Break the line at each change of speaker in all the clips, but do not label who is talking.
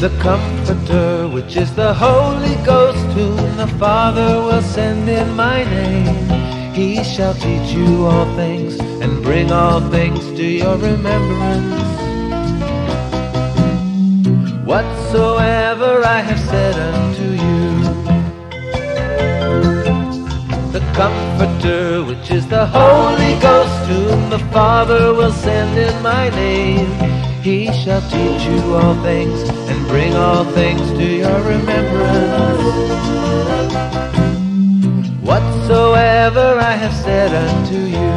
The Comforter, which is the Holy Ghost, whom the Father will send in my name. He shall teach you all things and bring all things to your remembrance. Whatsoever I have said unto Comforter, which is the Holy Ghost, whom the Father will send in my name. He shall teach you all things and bring all things to your remembrance. Whatsoever I have said unto you,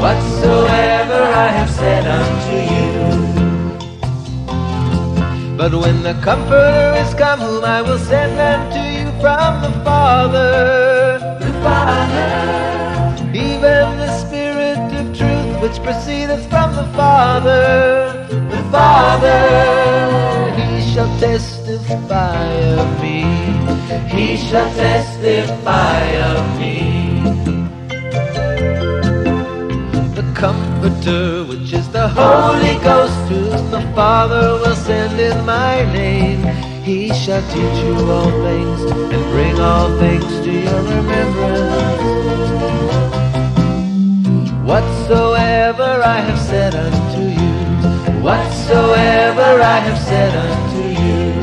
whatsoever I have said unto you. But when the Comforter is come, whom I will send unto you from the Father, which proceedeth from the Father, the Father. He shall testify of me. He shall testify of me. The Comforter, which is the Holy Ghost, whom the Father will send in my name. He shall teach you all things and bring all things to your remembrance. Whatso I have said unto you, whatsoever I have said unto you.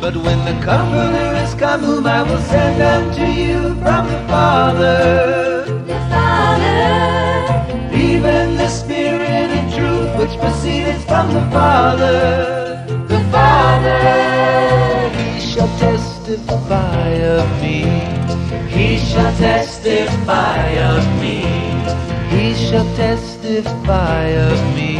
But when the Comforter is come, whom I will send unto you from the Father,
the Father,
even the Spirit of truth which proceedeth from the Father, the Father, He shall testify of me. He shall testify of me shall testify of me.